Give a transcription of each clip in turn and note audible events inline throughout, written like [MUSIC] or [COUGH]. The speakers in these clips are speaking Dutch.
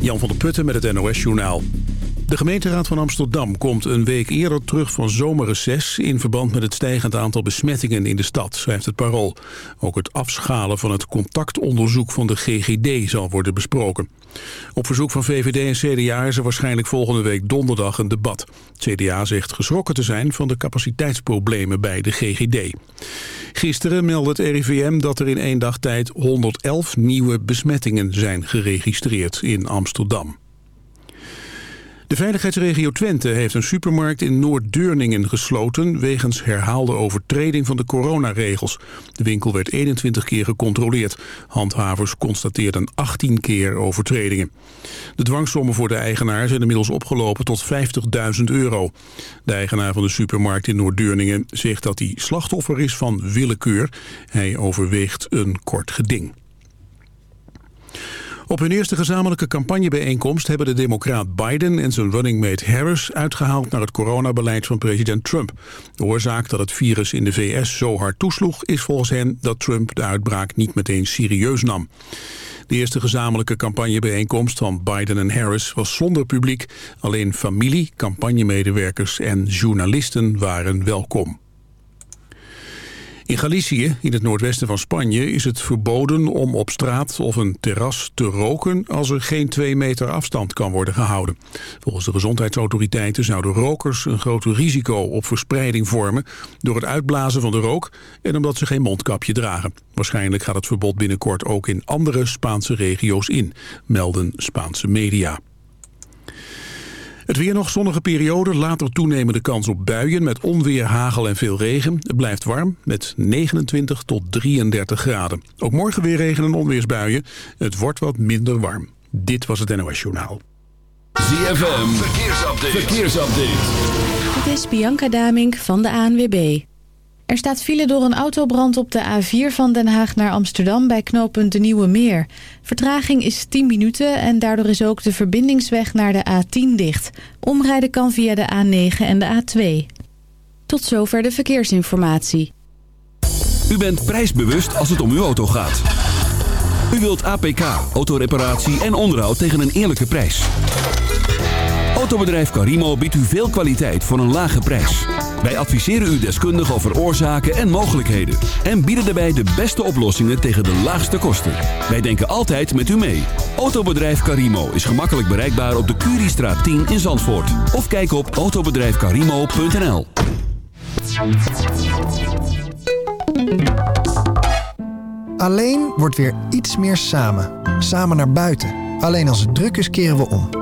Jan van der Putten met het NOS-journaal. De gemeenteraad van Amsterdam komt een week eerder terug van zomerreces... in verband met het stijgend aantal besmettingen in de stad, schrijft het Parool. Ook het afschalen van het contactonderzoek van de GGD zal worden besproken. Op verzoek van VVD en CDA is er waarschijnlijk volgende week donderdag een debat. CDA zegt geschrokken te zijn van de capaciteitsproblemen bij de GGD. Gisteren meldde het RIVM dat er in één dag tijd 111 nieuwe besmettingen zijn geregistreerd in Amsterdam. De veiligheidsregio Twente heeft een supermarkt in Noord-Deurningen gesloten... wegens herhaalde overtreding van de coronaregels. De winkel werd 21 keer gecontroleerd. Handhavers constateerden 18 keer overtredingen. De dwangsommen voor de eigenaar zijn inmiddels opgelopen tot 50.000 euro. De eigenaar van de supermarkt in Noord-Deurningen zegt dat hij slachtoffer is van willekeur. Hij overweegt een kort geding. Op hun eerste gezamenlijke campagnebijeenkomst hebben de democraat Biden en zijn running mate Harris uitgehaald naar het coronabeleid van president Trump. De oorzaak dat het virus in de VS zo hard toesloeg is volgens hen dat Trump de uitbraak niet meteen serieus nam. De eerste gezamenlijke campagnebijeenkomst van Biden en Harris was zonder publiek. Alleen familie, campagnemedewerkers en journalisten waren welkom. In Galicië, in het noordwesten van Spanje, is het verboden om op straat of een terras te roken als er geen twee meter afstand kan worden gehouden. Volgens de gezondheidsautoriteiten zouden rokers een groot risico op verspreiding vormen door het uitblazen van de rook en omdat ze geen mondkapje dragen. Waarschijnlijk gaat het verbod binnenkort ook in andere Spaanse regio's in, melden Spaanse media. Het weer nog zonnige periode, later toenemende kans op buien met onweer, hagel en veel regen. Het blijft warm met 29 tot 33 graden. Ook morgen weer regen en onweersbuien. Het wordt wat minder warm. Dit was het NOS Journaal. ZFM, verkeersupdate. verkeersupdate. Dit is Bianca Damink van de ANWB. Er staat file door een autobrand op de A4 van Den Haag naar Amsterdam bij knooppunt De Nieuwe Meer. Vertraging is 10 minuten en daardoor is ook de verbindingsweg naar de A10 dicht. Omrijden kan via de A9 en de A2. Tot zover de verkeersinformatie. U bent prijsbewust als het om uw auto gaat. U wilt APK, autoreparatie en onderhoud tegen een eerlijke prijs. Autobedrijf Carimo biedt u veel kwaliteit voor een lage prijs. Wij adviseren u deskundig over oorzaken en mogelijkheden. En bieden daarbij de beste oplossingen tegen de laagste kosten. Wij denken altijd met u mee. Autobedrijf Carimo is gemakkelijk bereikbaar op de Curiestraat 10 in Zandvoort. Of kijk op autobedrijfcarimo.nl Alleen wordt weer iets meer samen. Samen naar buiten. Alleen als het druk is keren we om.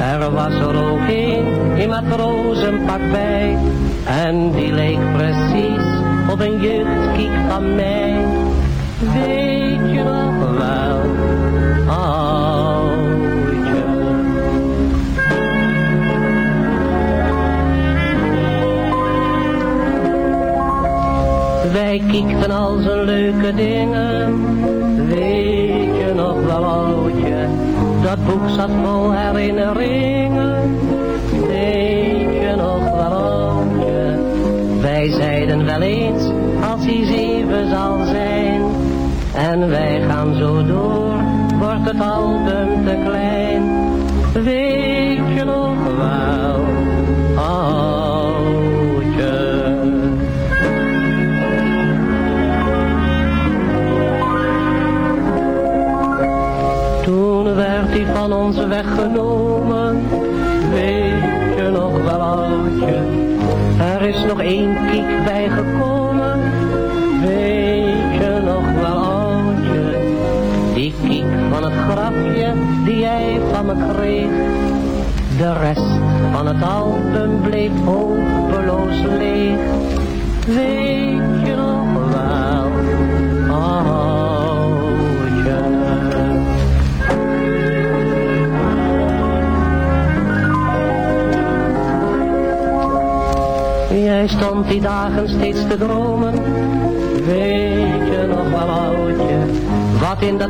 Er was er ook een in matrozenpak bij. En die leek precies op een jeugdkiek van mij. Weet je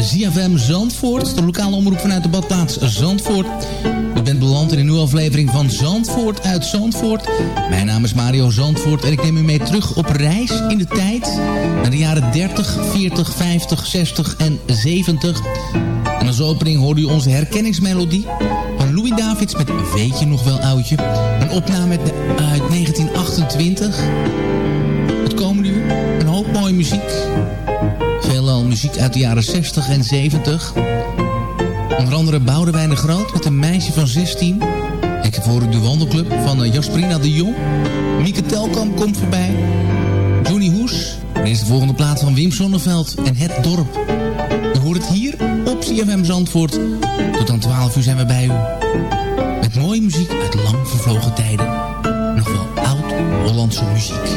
ZFM Zandvoort. De lokale omroep vanuit de badplaats Zandvoort. U bent beland in een nieuwe aflevering van Zandvoort uit Zandvoort. Mijn naam is Mario Zandvoort en ik neem u mee terug op reis in de tijd. Naar de jaren 30, 40, 50, 60 en 70. En als opening hoorde u onze herkenningsmelodie van Louis Davids met Weet je nog wel oudje? Een opname uit 1928. Het komende uur een hoop mooie muziek. Muziek uit de jaren 60 en 70. Onder andere Boudewijn de Groot met een meisje van 16. Ik heb voor de wandelclub van eh, Jasperina de Jong. Mieke Telkamp komt voorbij. Johnny Hoes. Dit is de volgende plaat van Wim Sonneveld en Het Dorp. U hoort het hier op CFM Zandvoort. Tot aan 12 uur zijn we bij u. Met mooie muziek uit lang vervlogen tijden. Nog wel oud-Hollandse muziek.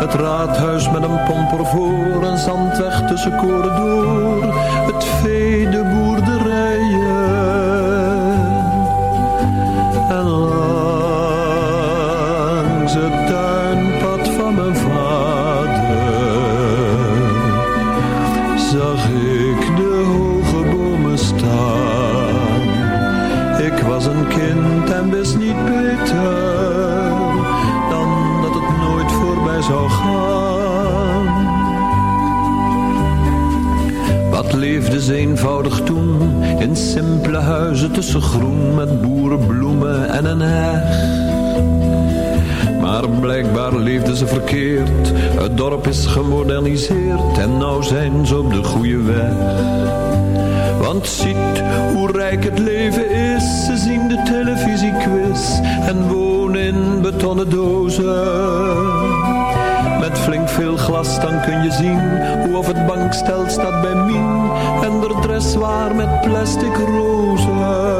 Het raadhuis met een pomper voor, een zandweg tussen koren door. Het vee, de boerderijen. Dorp is gemoderniseerd en nou zijn ze op de goede weg. Want ziet hoe rijk het leven is, ze zien de televisiequiz en woon in betonnen dozen. Met flink veel glas dan kun je zien hoe of het bankstel staat bij Mien en de dress waar met plastic rozen.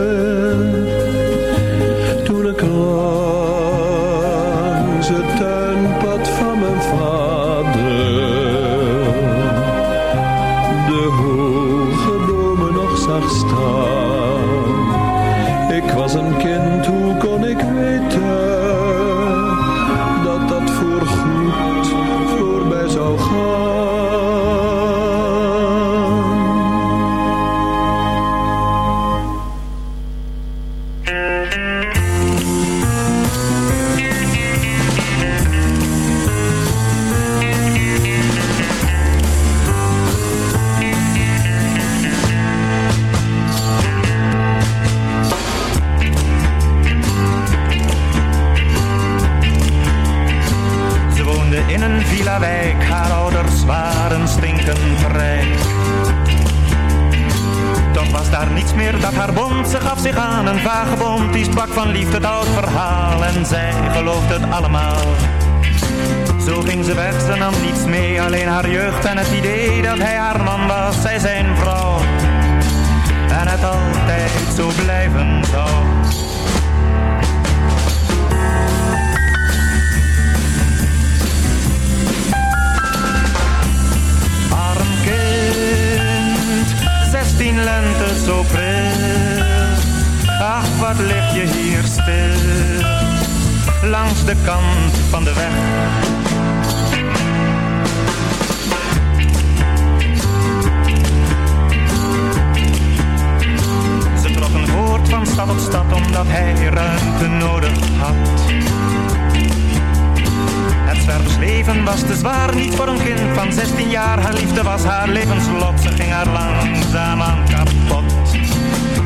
Was haar levenslot, ze ging haar langzaam aan kapot.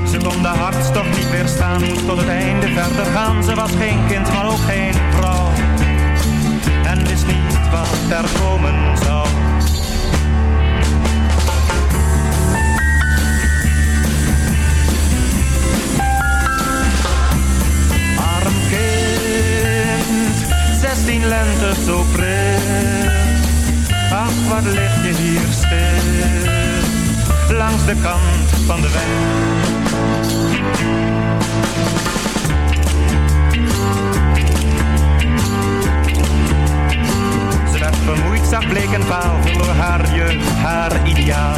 Ze kon de hartstocht niet weerstaan, moest tot het einde verder gaan. Ze was geen kind, maar ook geen vrouw. En wist niet wat er komen zou. Arm kind, zestien lente zo pril. Wat lig je hier stil, langs de kant van de weg. Ze werd vermoeid, zag bleek en vaal, verloor haar jeugd, haar ideaal.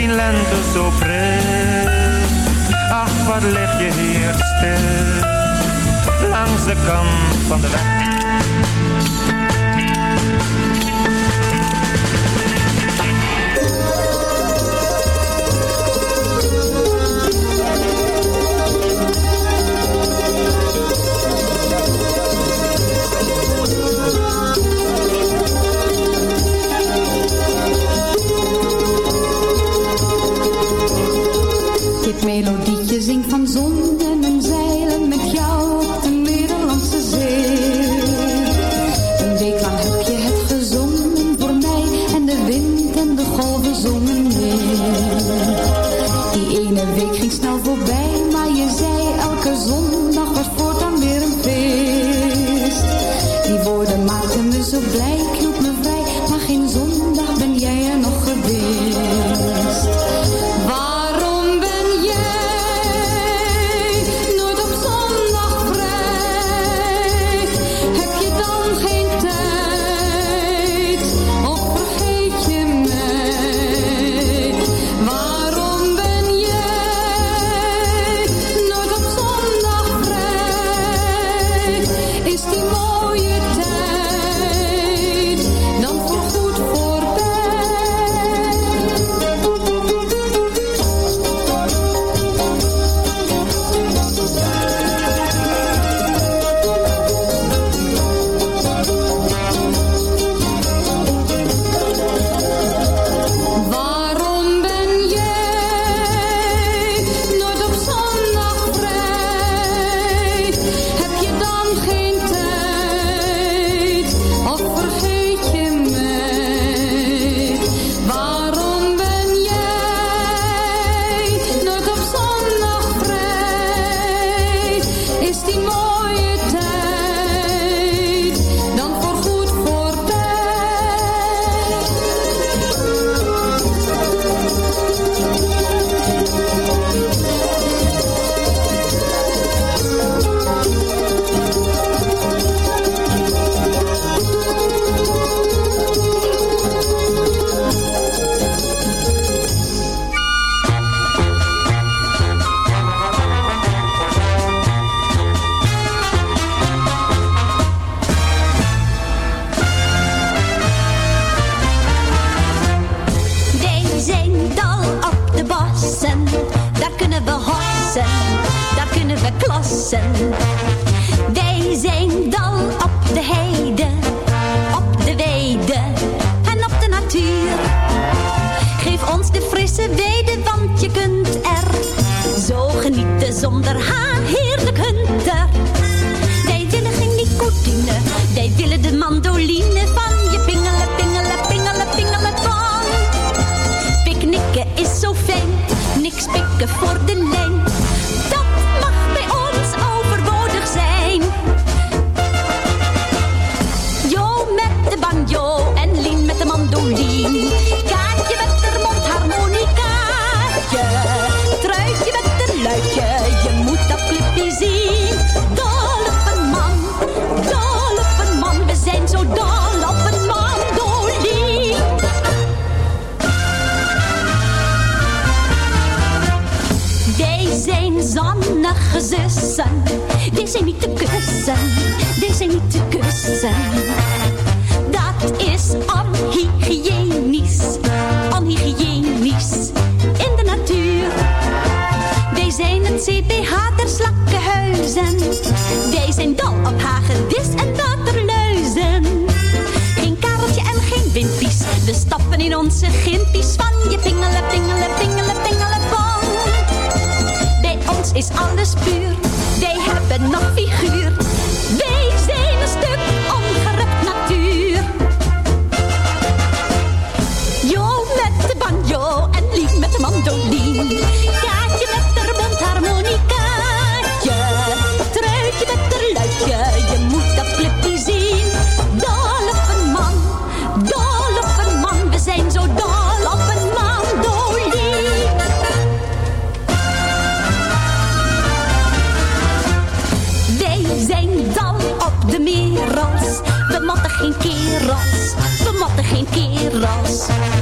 Zestien lente zo pril. Ach, wat lig je hier stil, langs de kant van de weg. melodietje zingt van zon. natuur. Wij hebben nog figuur. Wij zijn een stuk ongerukt natuur. Jo met de banjo en Lief met de mandoline. lost.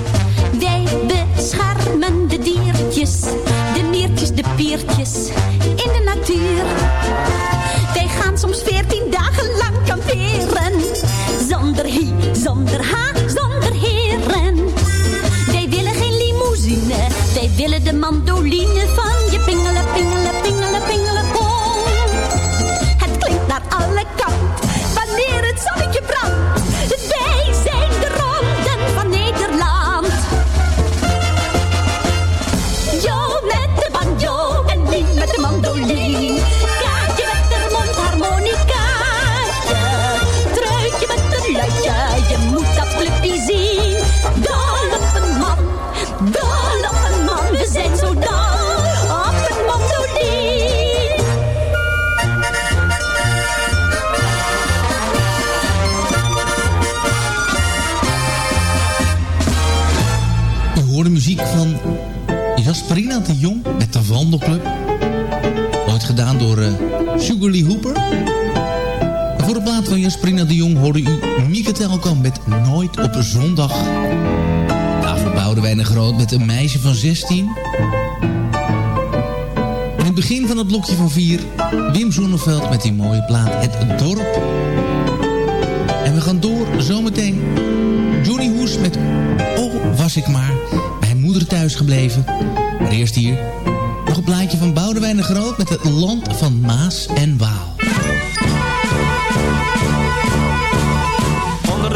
De Jong hoorde u Mieke Telkamp met Nooit op zondag. Daarvoor bouwden wij een groot met een meisje van 16. In het begin van het blokje van 4, Wim Zonneveld met die mooie plaat Het Dorp. En we gaan door zometeen. Johnny Hoes met Oh was ik maar bij moeder thuis gebleven. Maar eerst hier nog een plaatje van Boudewijn de Groot met het land van Maas en Waal.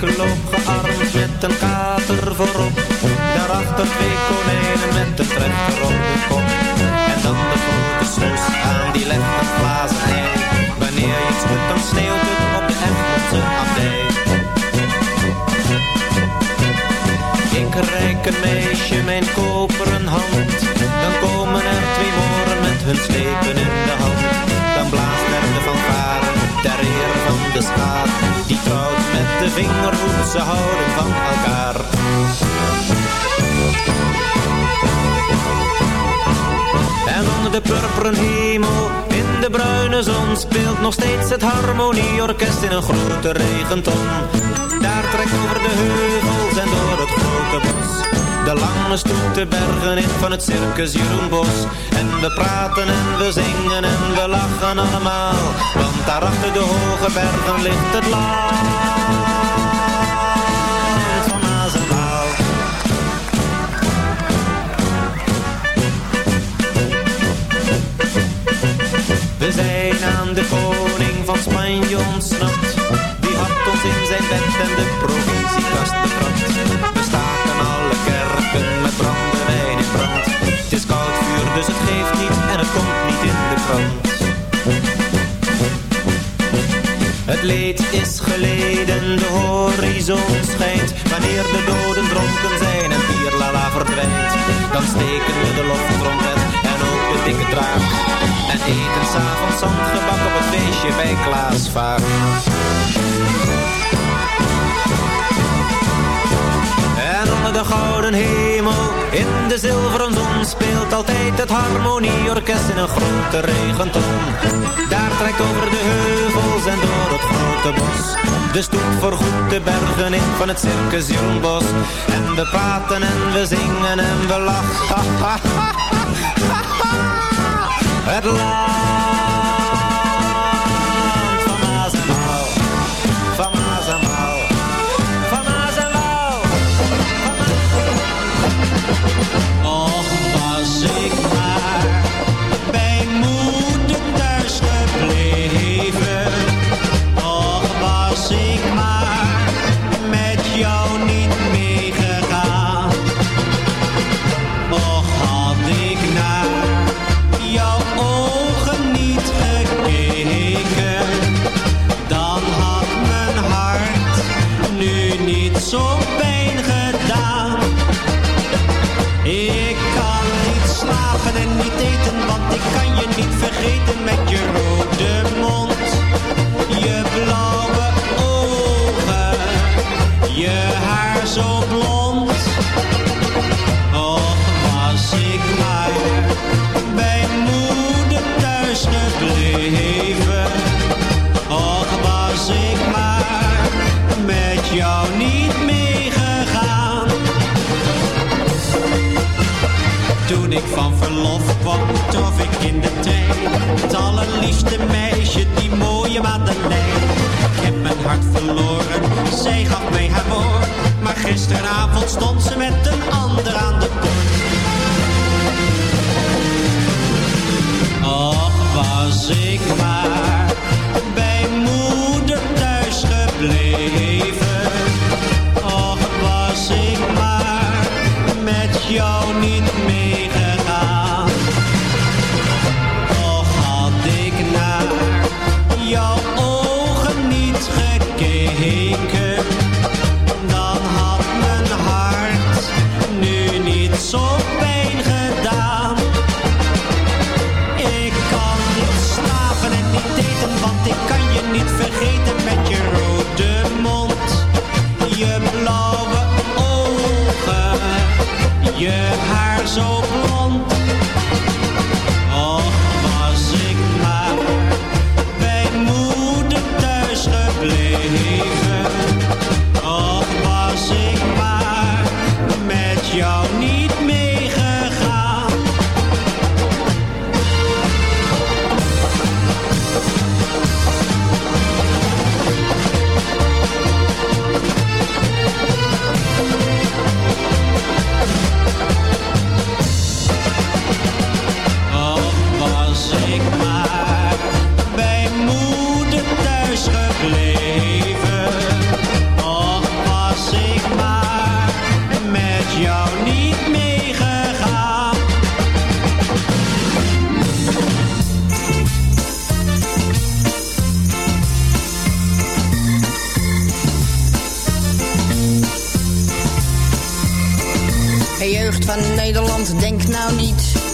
Ik loop gearmd met een kater voorop. Daarachter twee konijnen met een trechter op de kop. En dan de grote snoes aan die legt ei. Wanneer je schudt, dan sneeuwt het op de Egmondse abdij. Ik reik een meisje mijn koperen hand. Dan komen er twee moren met hun slepen in de hand. Dan blaast er de fanfare ter eer van de schaar. Die trouwt met de vingerhoed, ze houden van elkaar. En onder de purperen hemel, in de bruine zon Speelt nog steeds het harmonieorkest in een grote regenton Daar trekt over de heuvels en door het grote bos De lange stoet de bergen in van het circus Jeroen Bos En we praten en we zingen en we lachen allemaal Want daar achter de hoge bergen ligt het land van Maas en Waal We zijn aan de koning van Spanje ontsnapt. Die had ons in zijn bed en de provisiekast betrapt. Dus het geeft niet en het komt niet in de krant. Het leed is geleden, de horizon schijnt. Wanneer de doden dronken zijn en bierlala verdwijnt Dan steken we de loftrompet en ook de dikke draak. En eten s'avonds zandgebak op het feestje bij Klaas Vaak. En onder de gouden hemel, in de zilveren zon Speelt het harmonieorkest in een grote regenton. Daar trekt over de heuvels en door het grote bos De stoet voorgoed de bergen in van het circus Jeroen Bos En we praten en we zingen en we lachen. [LAUGHS] Het land zo pijn gedaan. Ik kan niet slapen en niet eten, want ik kan je niet vergeten met je rode mond, van verlof kwam, trof ik in de trein. Het allerliefste meisje, die mooie Madeleine. Ik heb mijn hart verloren, zij gaf mij haar woord. Maar gisteravond stond ze met een ander aan de poort. Och, was ik maar bij moeder thuis gebleven. Och, was ik maar met jou so blue.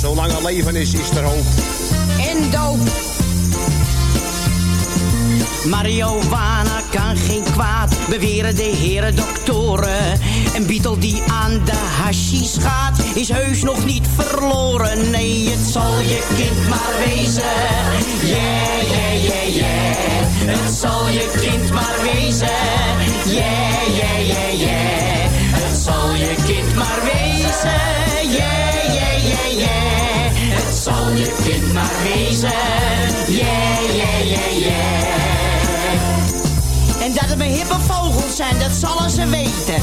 Zolang er leven is, is er hoop. En doop. Marihuana kan geen kwaad, beweren de heren doktoren. Een Beatle die aan de hashish gaat, is heus nog niet verloren. Nee, het zal je kind maar wezen. Yeah, yeah, yeah, yeah. Het zal je kind maar wezen. Yeah, yeah, yeah, yeah. Het zal je kind maar wezen. Yeah, yeah, yeah, yeah. Het zal je kind maar wezen. Yeah, yeah, yeah, yeah. En dat het mijn hippe vogels zijn, dat zullen ze weten.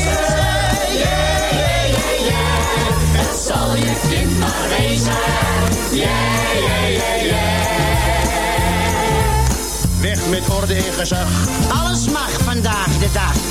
Zal je kind maar wezen. Yeah, yeah, yeah, yeah. Weg met orde en gezag. Alles mag vandaag de dag.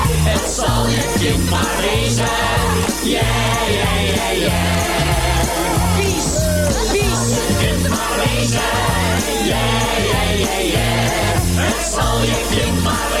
Het zal je kind maar. Yeah, yeah, yeah, yeah. Wezen. Yeah, yeah, yeah, yeah. Je.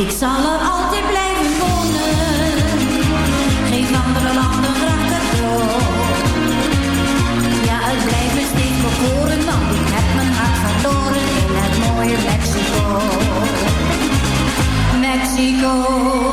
Ik zal er altijd blijven wonen. Geen andere landen dan raak Ja, het blijft me steeds bekoren, want ik heb mijn hart verloren in het mooie Mexico. Mexico.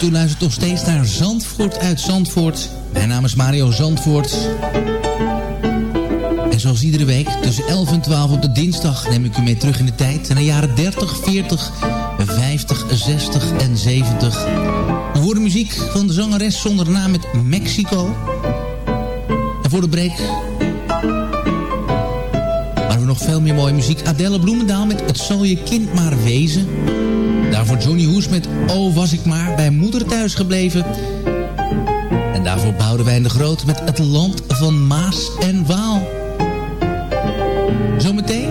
Zandvoort. U luistert nog steeds naar Zandvoort uit Zandvoort. Mijn naam is Mario Zandvoort. En zoals iedere week, tussen 11 en 12 op de dinsdag... neem ik u mee terug in de tijd. Naar de jaren 30, 40, 50, 60 en 70. We horen muziek van de zangeres zonder naam met Mexico. En voor de break... Maar we nog veel meer mooie muziek. Adelle Bloemendaal met Het zal je kind maar wezen... Daarvoor Johnny Hoes met Oh was ik maar bij moeder thuis gebleven. En daarvoor Boudewijn de Groot met Het land van Maas en Waal. Zometeen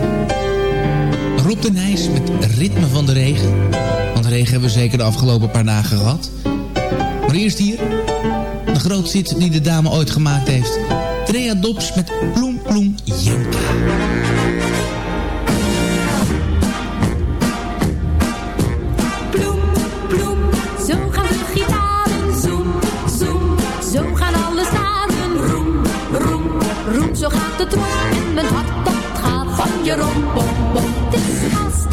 Rob de Nijs met Ritme van de Regen. Want regen hebben we zeker de afgelopen paar dagen gehad. Maar eerst hier de grootzit die de dame ooit gemaakt heeft. Trea Dops met Ploem Ploem Jenka. Mijn hart dat gaat van je rom, bom, bom. Het is haast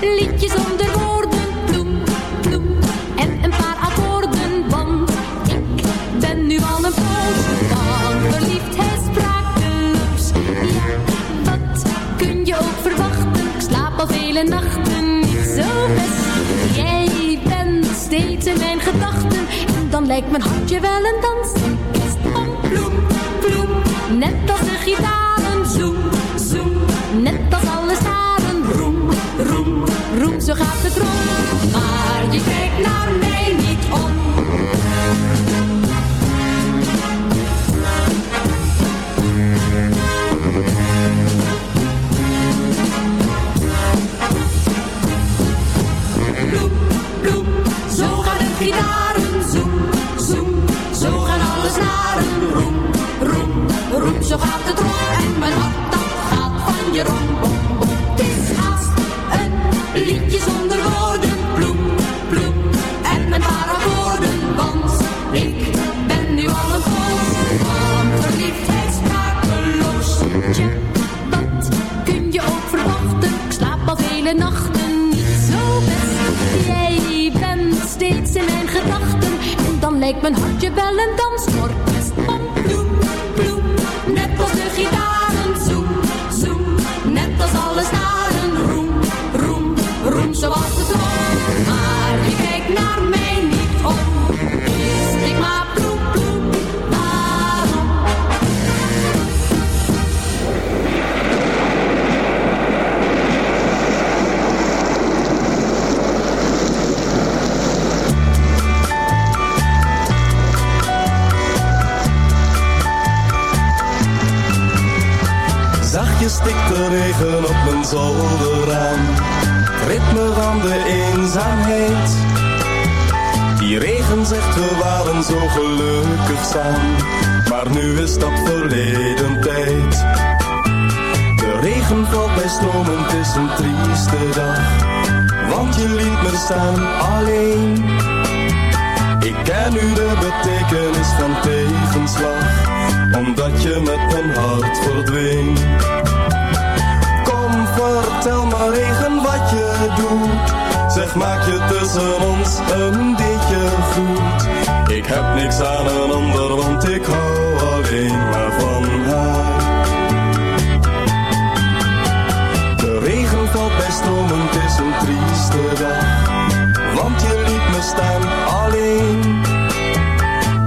een liedje zonder woorden, ploem, ploem. En een paar akkoorden, want ik ben nu al een poos van verliefdheid sprakeloos. Ja, wat kun je ook verwachten? Ik slaap al vele nachten niet zo best. Jij bent steeds in mijn gedachten. En dan lijkt mijn hartje wel een dansorkest. Om ploem, ploem, net als de gitaren. Zo gaat het rond. Maar je kijkt naar mij niet om. Ploem, ploem, zo gaan de gitaren. Zoem, zoem, zo gaan alle snaren. Roem, roem, roem, zo gaat het rond. En mijn hart dat gaat van je rom, lijkt mijn hartje wel een dansorkest. Alleen. Ik ken nu de betekenis van tegenslag, omdat je met mijn hart verdween. Kom, vertel maar regen wat je doet. Zeg, maak je tussen ons een beetje goed. Ik heb niks aan een ander, want ik hou alleen.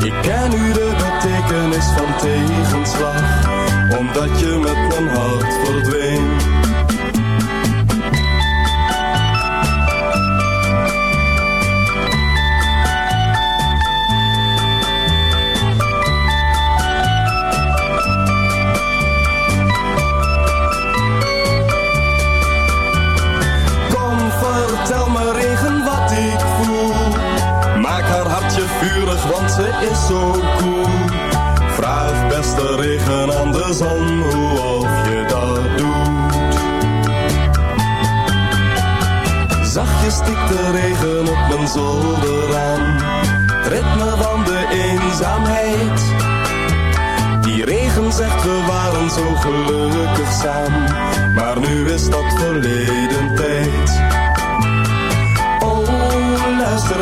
Ik ken nu de betekenis van tegenslag, omdat je met mijn hart verdween. Is zo cool. Vraag beste regen aan de zon hoe of je dat doet. Zachtjes stikt de regen op mijn zolder aan. Het ritme van de eenzaamheid. Die regen zegt we waren zo gelukkig samen. Maar nu is dat verleden tijd. Oh, luister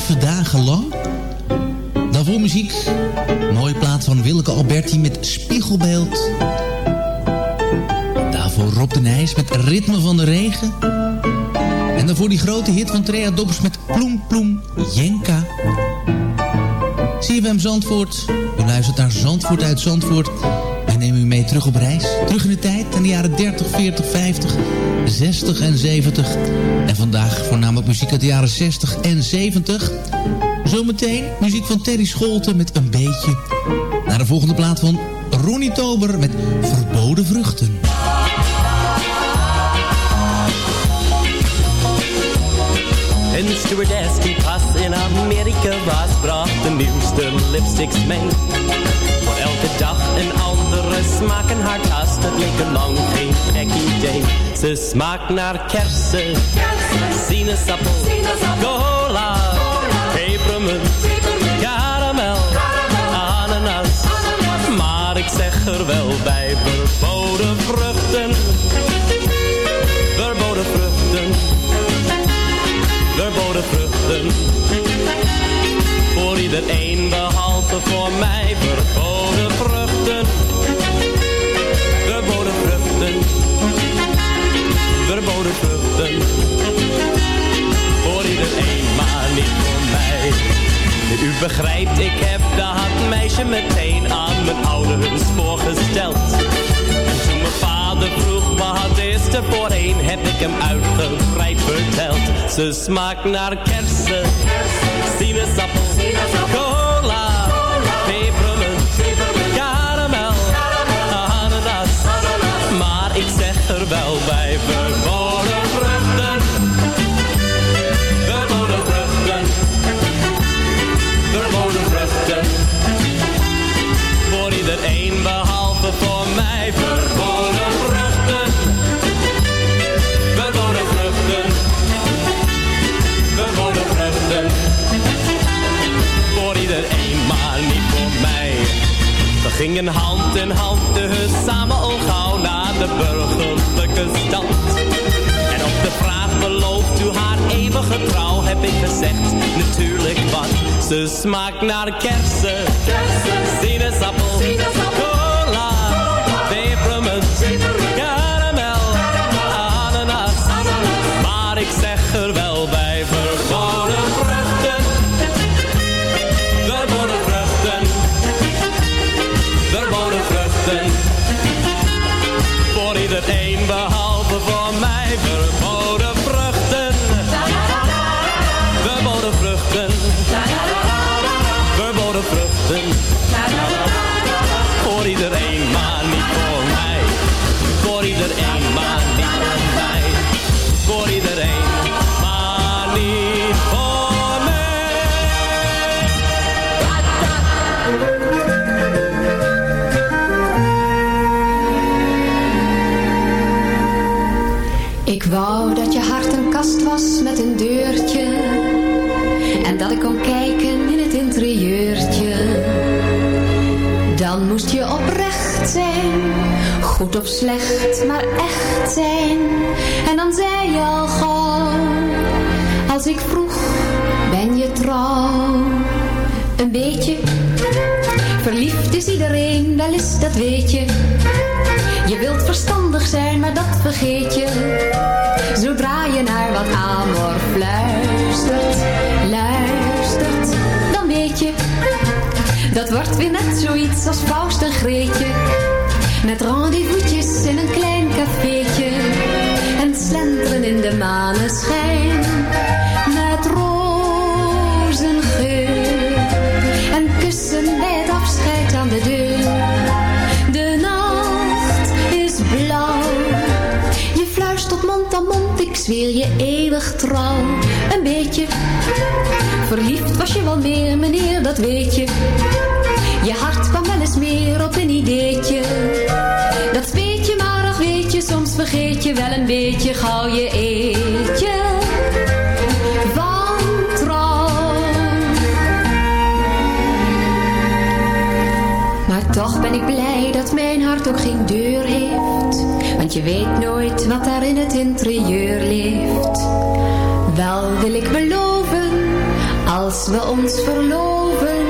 zeven dagen lang. Daarvoor muziek. Mooie plaat van Willeke Alberti met Spiegelbeeld. Daarvoor Rob de Nijs met Ritme van de Regen. En daarvoor die grote hit van Trea Dobbers met Ploem Ploem Jenka. hem Zandvoort. U luistert naar Zandvoort uit Zandvoort. Nemen u mee terug op reis. Terug in de tijd, in de jaren 30, 40, 50, 60 en 70. En vandaag voornamelijk muziek uit de jaren 60 en 70. Zometeen muziek van Terry Scholten met een beetje. Naar de volgende plaat van Ronnie Tober met Verboden Vruchten. Een stewardess die pas in Amerika was, bracht de nieuwste lipsticks mee. Voor elke dag een andere smaak en haar tas, dat leek lang geen gek idee. Ze smaakt naar kersen, sinaasappel, cola, pepermunt, karamel, ananas. Maar ik zeg er wel bij, verboden vruchten, verboden vruchten. Verboden vruchten. Voor iedereen behalve voor mij verboden begrijpt, ik heb dat meisje meteen aan mijn ouders voorgesteld. En toen mijn vader vroeg wat is er voorheen, heb ik hem uitgebreid verteld. Ze smaakt naar kersen, sinaasappel, cola, pepermunt, karamel, ananas. Maar ik zeg er wel bij, gingen hand in hand dus samen al gauw naar de burgerlijke stand. En op de vraag belooft u haar eeuwige trouw? heb ik gezegd, natuurlijk wat. Ze smaakt naar kersen, sinaasappel, cola, pepermunt, karamel, ananas. Maar ik zeg er wel bij, zijn En dan zei je al gauw Als ik vroeg, ben je trouw Een beetje Verliefd is iedereen, wel eens, dat weet je je wilt verstandig zijn, maar dat vergeet je. Zodra je naar wat amor fluistert, luistert, dan weet je. Dat wordt weer net zoiets als Faust en Greetje. Met rendezvous'tjes in een klein cafeetje. En slenteren in de maneschijn. Met rozengeur. En kussen bij het afscheid aan de deur. De nacht is blauw. Je fluistert mond aan mond, ik zweer je eeuwig trouw. Een beetje verliefd was je wel meer, meneer, dat weet je. Je hart kwam wel eens meer op een ideetje. Dat speet je maar, ach weet je, soms vergeet je wel een beetje gauw je eetje. Van trouw. Maar toch ben ik blij dat mijn hart ook geen deur heeft. Want je weet nooit wat daar in het interieur leeft. Wel wil ik beloven, als we ons verloven.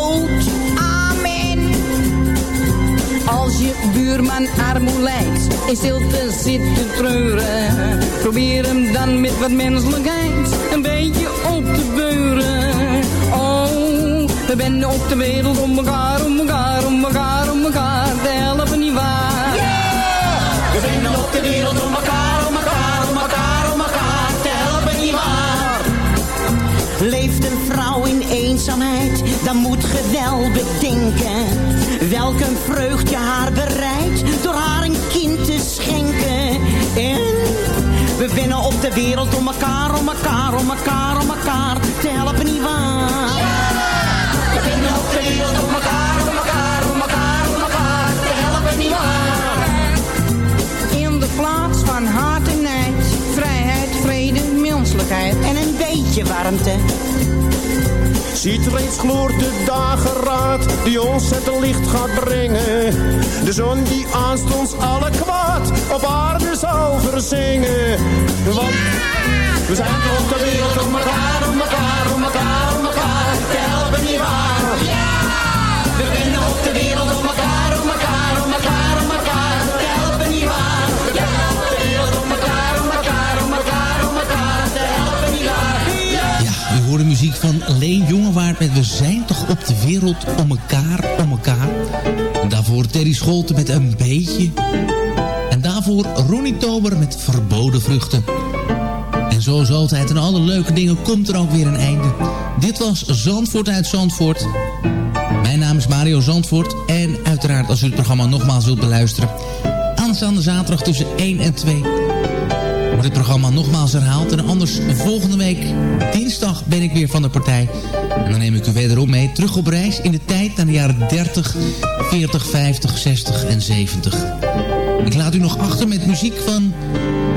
Buurman armoe lijdt, in stilte zit te treuren. Probeer hem dan met wat menselijkheid een beetje op te beuren. Oh, we zijn op de wereld om elkaar, om elkaar, om elkaar, om elkaar te helpen, nietwaar? We zijn op de wereld om elkaar, om elkaar, om elkaar, om elkaar te helpen, nietwaar? Leeft een vrouw in eenzaamheid, dan moet ge wel bedenken. Welk een vreugd je haar bereidt, we winnen op de wereld om elkaar, om elkaar, om elkaar, om elkaar te helpen, nietwaar? We winnen op de wereld om elkaar, om elkaar, om elkaar, om elkaar te helpen, nietwaar? In de plaats van haat en nijd, vrijheid, vrede, menselijkheid. En een beetje warmte. Ziet reeds gloort de dageraad die ons het licht gaat brengen. De zon die aanstonds alle kwaad op aarde zal verzingen. Want we zijn op de wereld om elkaar, om elkaar, om elkaar, om elkaar helpen, nietwaar? We winnen op de wereld om elkaar, om elkaar, om elkaar, om elkaar helpen? We winnen op de wereld om elkaar, om elkaar, om elkaar, om elkaar helpen, nietwaar? Ja, u hoorde muziek van Leen Jongewaard met We zijn toch op de wereld om elkaar, om elkaar. Daarvoor Terry Scholten met Een Beetje. Daarvoor Ronnie Tober met Verboden Vruchten. En zoals altijd, en alle leuke dingen komt er ook weer een einde. Dit was Zandvoort uit Zandvoort. Mijn naam is Mario Zandvoort. En uiteraard, als u het programma nogmaals wilt beluisteren... aanstaande zaterdag tussen 1 en 2 wordt het programma nogmaals herhaald. En anders volgende week, dinsdag, ben ik weer van de partij. En dan neem ik u wederom mee terug op reis in de tijd naar de jaren 30, 40, 50, 60 en 70. Ik laat u nog achter met muziek van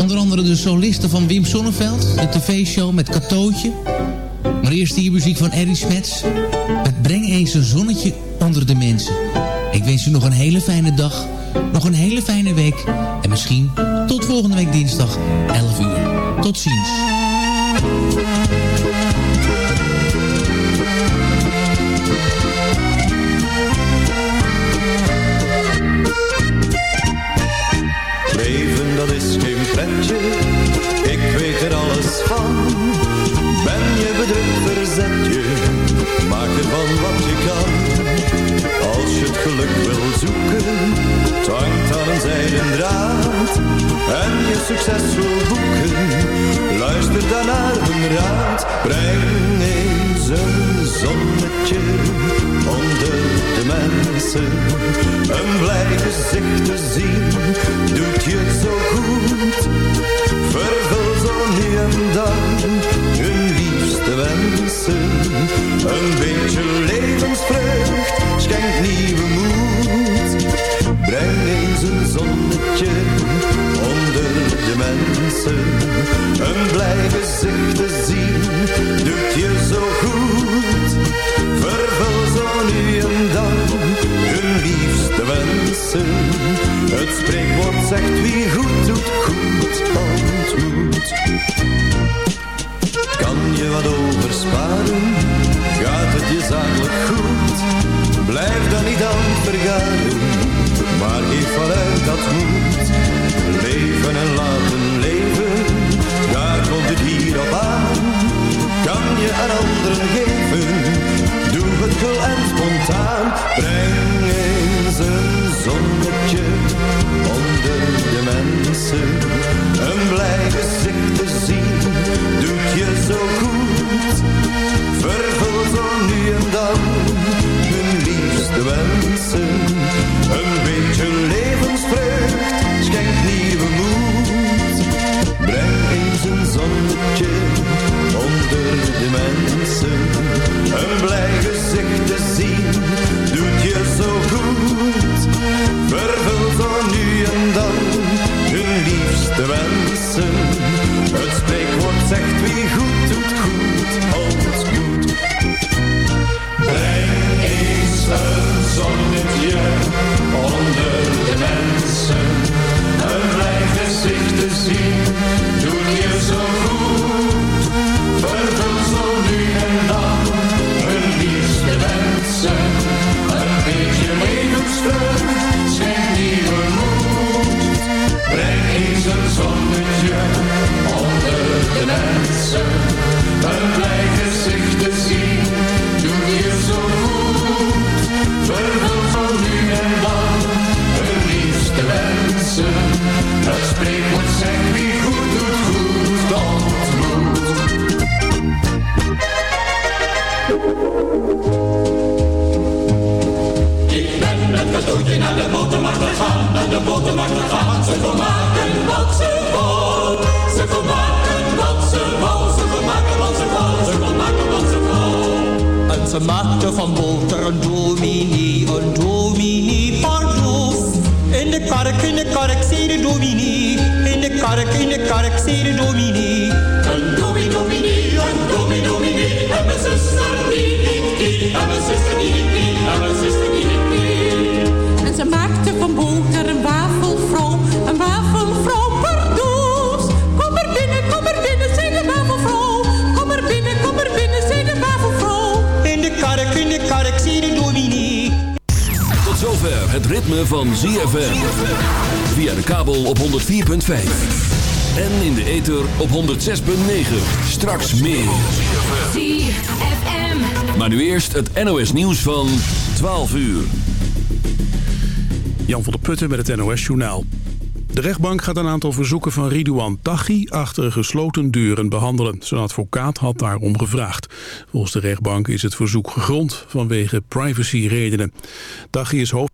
onder andere de solisten van Wim Sonneveld. De tv-show met Katootje. Maar eerst hier muziek van Eddie Smets. Het Breng eens een zonnetje onder de mensen. Ik wens u nog een hele fijne dag. Nog een hele fijne week. En misschien tot volgende week dinsdag 11 uur. Tot ziens. Hangt aan een zijden draad. En je succes wil boeken, luister dan naar hun raad. Breng eens een zonnetje onder de mensen. Een blij gezicht te zien, doet je zo goed. Vervul zo nu en dan hun liefste wensen. Een beetje levensvreugd schenkt nieuwe moed. Mensen. Een blij gezicht te zien, doet je zo goed. Vervul zo nu en dan hun liefste wensen. Het spreekwoord zegt wie goed doet, goed ontmoet. Ik ben met cadeautje naar de botermarkt gegaan, naar de botermarkt gegaan. Ze kon maken wat ze ze maakte van boter een dominee, een dominee pardoes. In de kark, in de kark, zei de dominee. In de kark, in de kark, zei de dominee. Een dominee, dominee, een dominee, dominee. En mijn zuster die ik die, en mijn zuster die ik die, en mijn zuster die ik die. En ze maakte van boter een wafelvrouw, een wafelvrouw het ritme van ZFM. Via de kabel op 104.5. En in de ether op 106.9. Straks meer. ZFM. Maar nu eerst het NOS nieuws van 12 uur. Jan van der Putten met het NOS-journaal. De rechtbank gaat een aantal verzoeken van Ridouan Taghi achter gesloten deuren behandelen. Zijn advocaat had daarom gevraagd. Volgens de rechtbank is het verzoek gegrond vanwege privacyredenen. Taghi is hoofd...